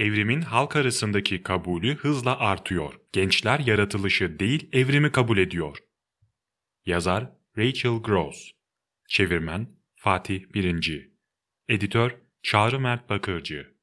Evrimin halk arasındaki kabulü hızla artıyor. Gençler yaratılışı değil evrimi kabul ediyor. Yazar Rachel Gross Çevirmen Fatih Birinci Editör Çağrı Mert Bakırcı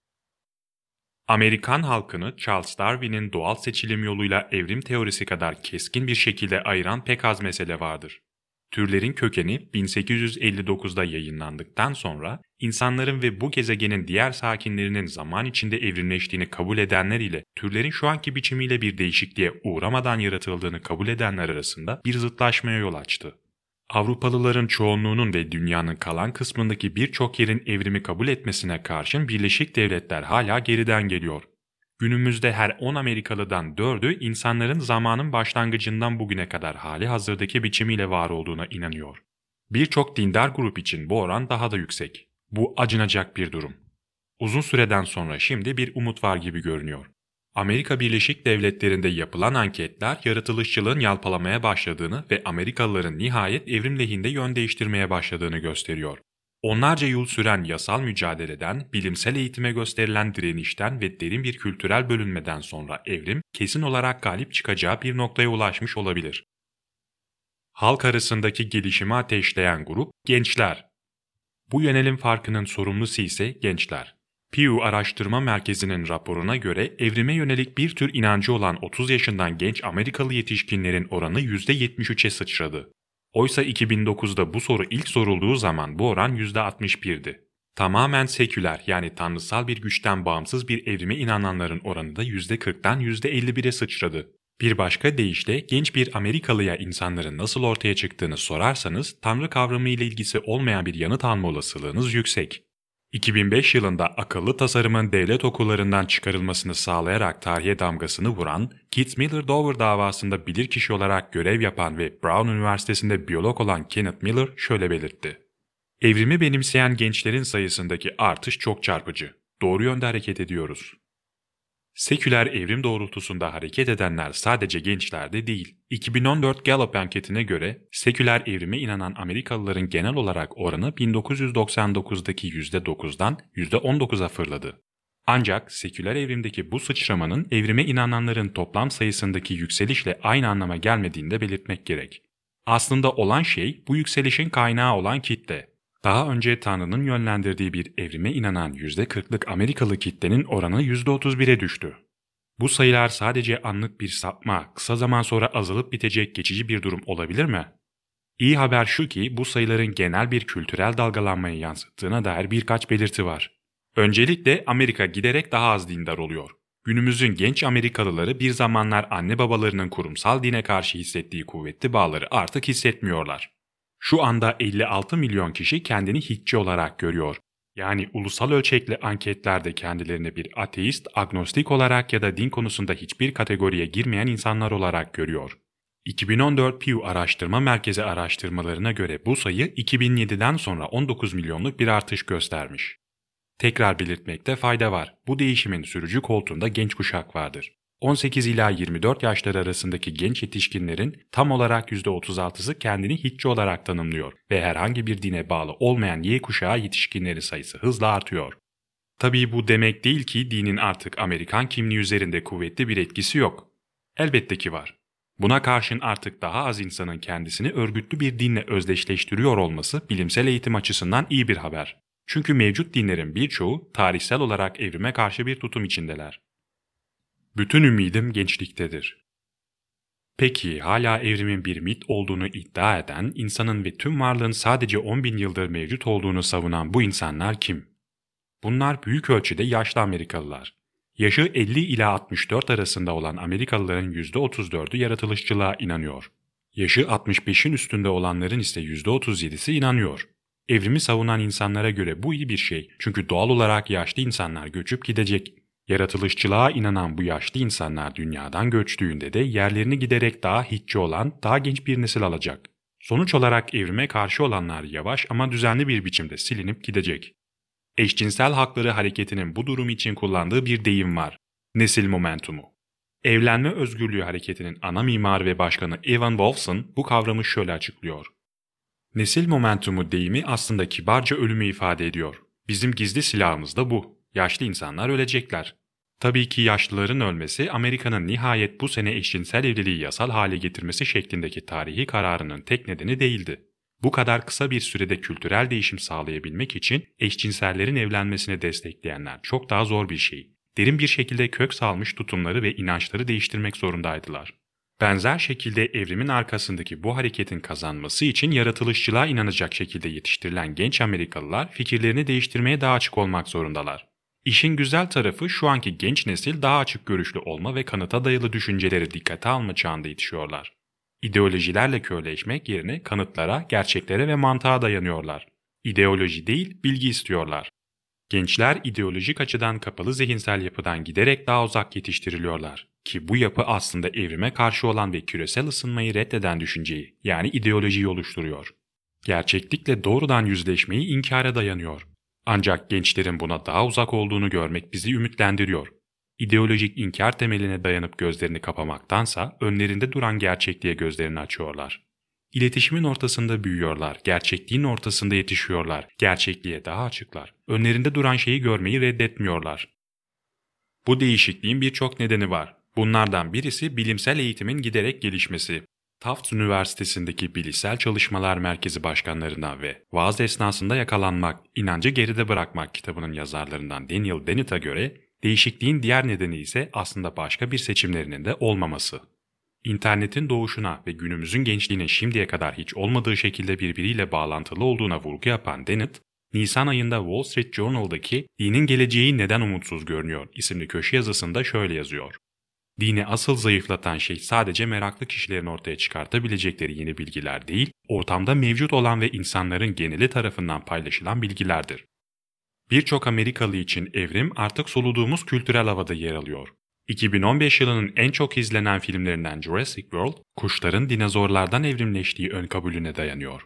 Amerikan halkını Charles Darwin'in doğal seçilim yoluyla evrim teorisi kadar keskin bir şekilde ayıran pek az mesele vardır. Türlerin kökeni 1859'da yayınlandıktan sonra insanların ve bu gezegenin diğer sakinlerinin zaman içinde evrimleştiğini kabul edenler ile türlerin şu anki biçimiyle bir değişikliğe uğramadan yaratıldığını kabul edenler arasında bir zıtlaşmaya yol açtı. Avrupalıların çoğunluğunun ve dünyanın kalan kısmındaki birçok yerin evrimi kabul etmesine karşın Birleşik Devletler hala geriden geliyor. Günümüzde her 10 Amerikalıdan 4'ü insanların zamanın başlangıcından bugüne kadar hali hazırdaki biçimiyle var olduğuna inanıyor. Birçok dindar grup için bu oran daha da yüksek. Bu acınacak bir durum. Uzun süreden sonra şimdi bir umut var gibi görünüyor. Amerika Birleşik Devletleri'nde yapılan anketler yaratılışçılığın yalpalamaya başladığını ve Amerikalıların nihayet evrim lehinde yön değiştirmeye başladığını gösteriyor. Onlarca yıl süren yasal mücadeleden, bilimsel eğitime gösterilen direnişten ve derin bir kültürel bölünmeden sonra evrim kesin olarak galip çıkacağı bir noktaya ulaşmış olabilir. Halk arasındaki gelişimi ateşleyen grup gençler. Bu yönelim farkının sorumlusu ise gençler. Pew Araştırma Merkezi'nin raporuna göre evrime yönelik bir tür inancı olan 30 yaşından genç Amerikalı yetişkinlerin oranı %73'e sıçradı. Oysa 2009'da bu soru ilk sorulduğu zaman bu oran %61'di. Tamamen seküler yani tanrısal bir güçten bağımsız bir evrime inananların oranı da %40'dan %51'e sıçradı. Bir başka deyişle genç bir Amerikalıya insanların nasıl ortaya çıktığını sorarsanız tanrı kavramı ile ilgisi olmayan bir yanıt alma olasılığınız yüksek. 2005 yılında akıllı tasarımın devlet okullarından çıkarılmasını sağlayarak tarihe damgasını vuran, Keith Miller Dover davasında bilirkişi olarak görev yapan ve Brown Üniversitesi'nde biyolog olan Kenneth Miller şöyle belirtti. Evrimi benimseyen gençlerin sayısındaki artış çok çarpıcı. Doğru yönde hareket ediyoruz. Seküler evrim doğrultusunda hareket edenler sadece gençlerde değil. 2014 Gallup anketine göre seküler evrime inanan Amerikalıların genel olarak oranı 1999'daki %9'dan %19'a fırladı. Ancak seküler evrimdeki bu sıçramanın evrime inananların toplam sayısındaki yükselişle aynı anlama gelmediğini de belirtmek gerek. Aslında olan şey bu yükselişin kaynağı olan kitle. Daha önce Tanrı'nın yönlendirdiği bir evrime inanan %40'lık Amerikalı kitlenin oranı %31'e düştü. Bu sayılar sadece anlık bir sapma, kısa zaman sonra azalıp bitecek geçici bir durum olabilir mi? İyi haber şu ki bu sayıların genel bir kültürel dalgalanmayı yansıttığına dair birkaç belirti var. Öncelikle Amerika giderek daha az dindar oluyor. Günümüzün genç Amerikalıları bir zamanlar anne babalarının kurumsal dine karşı hissettiği kuvvetli bağları artık hissetmiyorlar. Şu anda 56 milyon kişi kendini Hitçi olarak görüyor. Yani ulusal ölçekli anketlerde kendilerini bir ateist, agnostik olarak ya da din konusunda hiçbir kategoriye girmeyen insanlar olarak görüyor. 2014 Pew Araştırma Merkezi araştırmalarına göre bu sayı 2007'den sonra 19 milyonluk bir artış göstermiş. Tekrar belirtmekte fayda var. Bu değişimin sürücü koltuğunda genç kuşak vardır. 18 ila 24 yaşlar arasındaki genç yetişkinlerin tam olarak %36'sı kendini Hitçi olarak tanımlıyor ve herhangi bir dine bağlı olmayan Y kuşağı yetişkinleri sayısı hızla artıyor. Tabii bu demek değil ki dinin artık Amerikan kimliği üzerinde kuvvetli bir etkisi yok. Elbette ki var. Buna karşın artık daha az insanın kendisini örgütlü bir dinle özdeşleştiriyor olması bilimsel eğitim açısından iyi bir haber. Çünkü mevcut dinlerin birçoğu tarihsel olarak evrime karşı bir tutum içindeler. Bütün ümidim gençliktedir. Peki hala evrimin bir mit olduğunu iddia eden, insanın ve tüm varlığın sadece 10 bin yıldır mevcut olduğunu savunan bu insanlar kim? Bunlar büyük ölçüde yaşlı Amerikalılar. Yaşı 50 ila 64 arasında olan Amerikalıların %34'ü yaratılışçılığa inanıyor. Yaşı 65'in üstünde olanların ise %37'si inanıyor. Evrimi savunan insanlara göre bu iyi bir şey çünkü doğal olarak yaşlı insanlar göçüp gidecek. Yaratılışçılığa inanan bu yaşlı insanlar dünyadan göçtüğünde de yerlerini giderek daha hitçi olan, daha genç bir nesil alacak. Sonuç olarak evrime karşı olanlar yavaş ama düzenli bir biçimde silinip gidecek. Eşcinsel hakları hareketinin bu durum için kullandığı bir deyim var. Nesil momentumu. Evlenme özgürlüğü hareketinin ana mimarı ve başkanı Evan Wolfson bu kavramı şöyle açıklıyor. Nesil momentumu deyimi aslında kibarca ölümü ifade ediyor. Bizim gizli silahımız da bu. Yaşlı insanlar ölecekler. Tabii ki yaşlıların ölmesi Amerika'nın nihayet bu sene eşcinsel evliliği yasal hale getirmesi şeklindeki tarihi kararının tek nedeni değildi. Bu kadar kısa bir sürede kültürel değişim sağlayabilmek için eşcinsellerin evlenmesini destekleyenler çok daha zor bir şey. Derin bir şekilde kök salmış tutumları ve inançları değiştirmek zorundaydılar. Benzer şekilde evrimin arkasındaki bu hareketin kazanması için yaratılışçılığa inanacak şekilde yetiştirilen genç Amerikalılar fikirlerini değiştirmeye daha açık olmak zorundalar. İşin güzel tarafı şu anki genç nesil daha açık görüşlü olma ve kanıta dayalı düşünceleri dikkate alma çağında yetişiyorlar. İdeolojilerle körleşmek yerine kanıtlara, gerçeklere ve mantığa dayanıyorlar. İdeoloji değil, bilgi istiyorlar. Gençler ideolojik açıdan kapalı zihinsel yapıdan giderek daha uzak yetiştiriliyorlar. Ki bu yapı aslında evrime karşı olan ve küresel ısınmayı reddeden düşünceyi yani ideolojiyi oluşturuyor. Gerçeklikle doğrudan yüzleşmeyi inkara dayanıyor. Ancak gençlerin buna daha uzak olduğunu görmek bizi ümitlendiriyor. İdeolojik inkar temeline dayanıp gözlerini kapamaktansa önlerinde duran gerçekliğe gözlerini açıyorlar. İletişimin ortasında büyüyorlar, gerçekliğin ortasında yetişiyorlar, gerçekliğe daha açıklar. Önlerinde duran şeyi görmeyi reddetmiyorlar. Bu değişikliğin birçok nedeni var. Bunlardan birisi bilimsel eğitimin giderek gelişmesi. Tufts Üniversitesi'ndeki Bilişsel Çalışmalar Merkezi başkanlarından ve vaaz esnasında yakalanmak, inancı geride bırakmak kitabının yazarlarından Daniel Dennett'a göre değişikliğin diğer nedeni ise aslında başka bir seçimlerinin de olmaması. İnternetin doğuşuna ve günümüzün gençliğinin şimdiye kadar hiç olmadığı şekilde birbiriyle bağlantılı olduğuna vurgu yapan Dennett, Nisan ayında Wall Street Journal'daki Dinin Geleceği Neden Umutsuz Görünüyor isimli köşe yazısında şöyle yazıyor. Dini asıl zayıflatan şey sadece meraklı kişilerin ortaya çıkartabilecekleri yeni bilgiler değil, ortamda mevcut olan ve insanların geneli tarafından paylaşılan bilgilerdir. Birçok Amerikalı için evrim artık soluduğumuz kültürel havada yer alıyor. 2015 yılının en çok izlenen filmlerinden Jurassic World, kuşların dinozorlardan evrimleştiği ön kabulüne dayanıyor.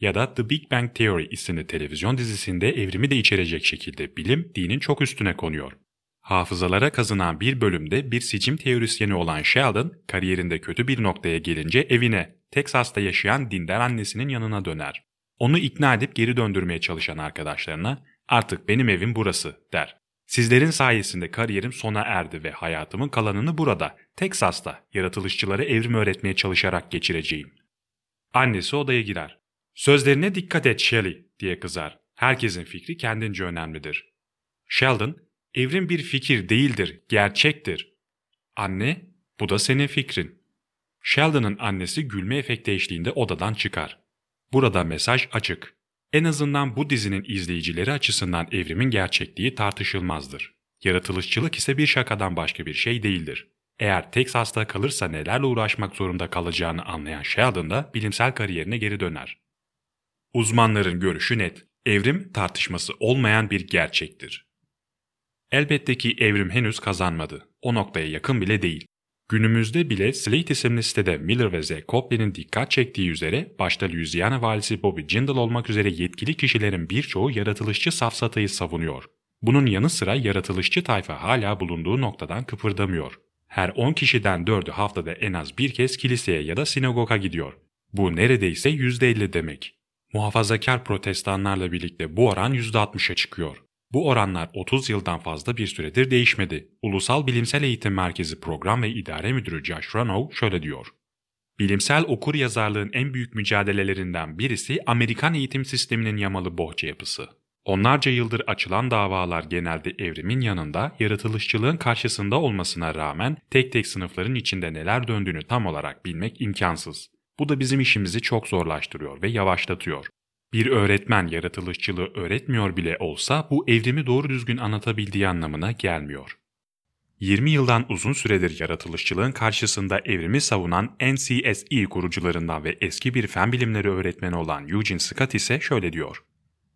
Ya da The Big Bang Theory isimli televizyon dizisinde evrimi de içerecek şekilde bilim dinin çok üstüne konuyor. Hafızalara kazınan bir bölümde bir sicim teorisyeni olan Sheldon, kariyerinde kötü bir noktaya gelince evine, Texas'ta yaşayan dindar annesinin yanına döner. Onu ikna edip geri döndürmeye çalışan arkadaşlarına artık benim evim burası der. Sizlerin sayesinde kariyerim sona erdi ve hayatımın kalanını burada, Texas'ta yaratılışçılara evrim öğretmeye çalışarak geçireceğim. Annesi odaya girer. Sözlerine dikkat et Shelley diye kızar. Herkesin fikri kendince önemlidir. Sheldon, evrim bir fikir değildir, gerçektir. Anne, bu da senin fikrin. Sheldon'ın annesi gülme efekti eşliğinde odadan çıkar. Burada mesaj açık. En azından bu dizinin izleyicileri açısından evrimin gerçekliği tartışılmazdır. Yaratılışçılık ise bir şakadan başka bir şey değildir. Eğer Texas'ta kalırsa nelerle uğraşmak zorunda kalacağını anlayan Sheldon da bilimsel kariyerine geri döner. Uzmanların görüşü net. Evrim tartışması olmayan bir gerçektir. Elbette ki evrim henüz kazanmadı. O noktaya yakın bile değil. Günümüzde bile Slate isimli sitede Miller ve Z. Copland'in dikkat çektiği üzere başta Louisiana valisi Bobby Jindal olmak üzere yetkili kişilerin birçoğu yaratılışçı safsatayı savunuyor. Bunun yanı sıra yaratılışçı tayfa hala bulunduğu noktadan kıpırdamıyor. Her 10 kişiden 4'ü haftada en az bir kez kiliseye ya da sinagoga gidiyor. Bu neredeyse %50 demek. Muhafazakar protestanlarla birlikte bu oran %60'a çıkıyor. Bu oranlar 30 yıldan fazla bir süredir değişmedi. Ulusal Bilimsel Eğitim Merkezi Program ve İdare Müdürü Josh Ranow şöyle diyor. Bilimsel okur yazarlığın en büyük mücadelelerinden birisi Amerikan eğitim sisteminin yamalı bohça yapısı. Onlarca yıldır açılan davalar genelde evrimin yanında yaratılışçılığın karşısında olmasına rağmen tek tek sınıfların içinde neler döndüğünü tam olarak bilmek imkansız. Bu da bizim işimizi çok zorlaştırıyor ve yavaşlatıyor. Bir öğretmen yaratılışçılığı öğretmiyor bile olsa bu evrimi doğru düzgün anlatabildiği anlamına gelmiyor. 20 yıldan uzun süredir yaratılışçılığın karşısında evrimi savunan NCSE kurucularından ve eski bir fen bilimleri öğretmeni olan Eugene Scott ise şöyle diyor.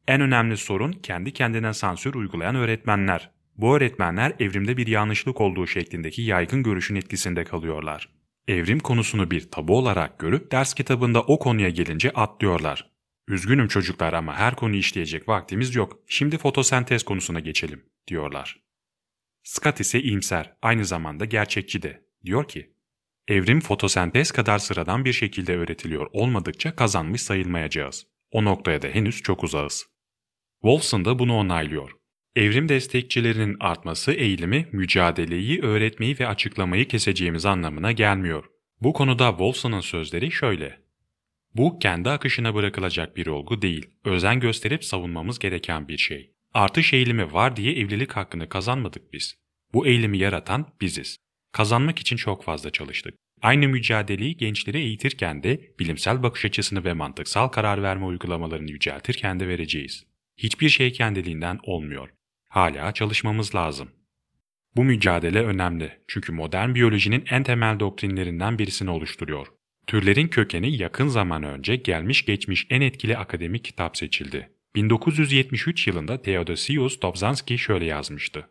En önemli sorun kendi kendine sansür uygulayan öğretmenler. Bu öğretmenler evrimde bir yanlışlık olduğu şeklindeki yaygın görüşün etkisinde kalıyorlar. Evrim konusunu bir tabu olarak görüp ders kitabında o konuya gelince atlıyorlar. Üzgünüm çocuklar ama her konuyu işleyecek vaktimiz yok. Şimdi fotosentez konusuna geçelim, diyorlar. Scott ise iyimser, aynı zamanda gerçekçi de. Diyor ki, evrim fotosentez kadar sıradan bir şekilde öğretiliyor olmadıkça kazanmış sayılmayacağız. O noktaya da henüz çok uzağız. Wolfson da bunu onaylıyor. Evrim destekçilerinin artması eğilimi mücadeleyi, öğretmeyi ve açıklamayı keseceğimiz anlamına gelmiyor. Bu konuda Wolfson'un sözleri şöyle. Bu kendi akışına bırakılacak bir olgu değil, özen gösterip savunmamız gereken bir şey. Artış eğilimi var diye evlilik hakkını kazanmadık biz. Bu eğilimi yaratan biziz. Kazanmak için çok fazla çalıştık. Aynı mücadeleyi gençlere eğitirken de bilimsel bakış açısını ve mantıksal karar verme uygulamalarını yüceltirken de vereceğiz. Hiçbir şey kendiliğinden olmuyor. Hala çalışmamız lazım. Bu mücadele önemli çünkü modern biyolojinin en temel doktrinlerinden birisini oluşturuyor. Türlerin kökeni yakın zaman önce gelmiş geçmiş en etkili akademik kitap seçildi. 1973 yılında Theodosius Dobzhansky şöyle yazmıştı.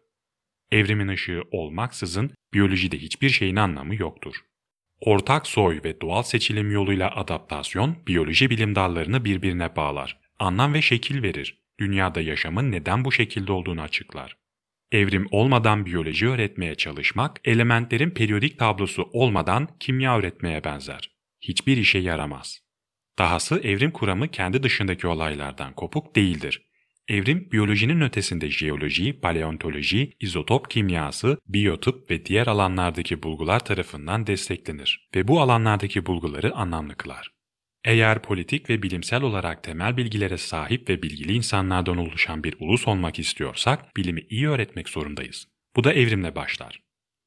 Evrimin ışığı olmaksızın biyolojide hiçbir şeyin anlamı yoktur. Ortak soy ve doğal seçilim yoluyla adaptasyon, biyoloji bilim dallarını birbirine bağlar, anlam ve şekil verir, dünyada yaşamın neden bu şekilde olduğunu açıklar. Evrim olmadan biyoloji öğretmeye çalışmak, elementlerin periyodik tablosu olmadan kimya öğretmeye benzer. Hiçbir işe yaramaz. Dahası evrim kuramı kendi dışındaki olaylardan kopuk değildir. Evrim, biyolojinin ötesinde jeoloji, paleontoloji, izotop kimyası, biyotıp ve diğer alanlardaki bulgular tarafından desteklenir ve bu alanlardaki bulguları anlamlı kılar. Eğer politik ve bilimsel olarak temel bilgilere sahip ve bilgili insanlardan oluşan bir ulus olmak istiyorsak bilimi iyi öğretmek zorundayız. Bu da evrimle başlar.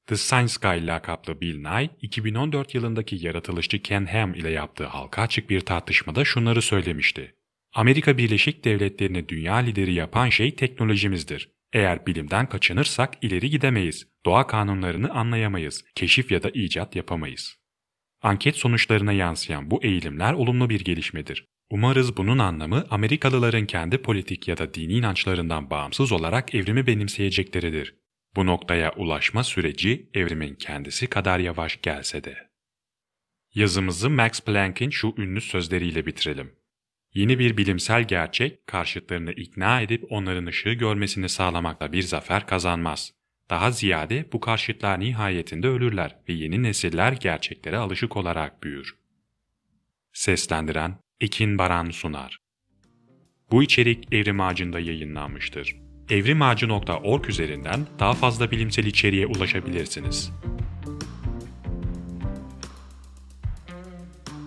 The Science Guy lakaplı Bill Nye, 2014 yılındaki yaratılışçı Ken Ham ile yaptığı halka açık bir tartışmada şunları söylemişti. Amerika Birleşik Devletleri'ni dünya lideri yapan şey teknolojimizdir. Eğer bilimden kaçınırsak ileri gidemeyiz, doğa kanunlarını anlayamayız, keşif ya da icat yapamayız. Anket sonuçlarına yansıyan bu eğilimler olumlu bir gelişmedir. Umarız bunun anlamı Amerikalıların kendi politik ya da dini inançlarından bağımsız olarak evrimi benimseyecekleridir. Bu noktaya ulaşma süreci evrimin kendisi kadar yavaş gelse de. Yazımızı Max Planck'in şu ünlü sözleriyle bitirelim. Yeni bir bilimsel gerçek karşıtlarını ikna edip onların ışığı görmesini sağlamakla bir zafer kazanmaz. Daha ziyade bu karşıtlar nihayetinde ölürler ve yeni nesiller gerçeklere alışık olarak büyür. Seslendiren Ekin Baran Sunar Bu içerik Evrim Ağacı'nda yayınlanmıştır. evrimağacı.org üzerinden daha fazla bilimsel içeriğe ulaşabilirsiniz.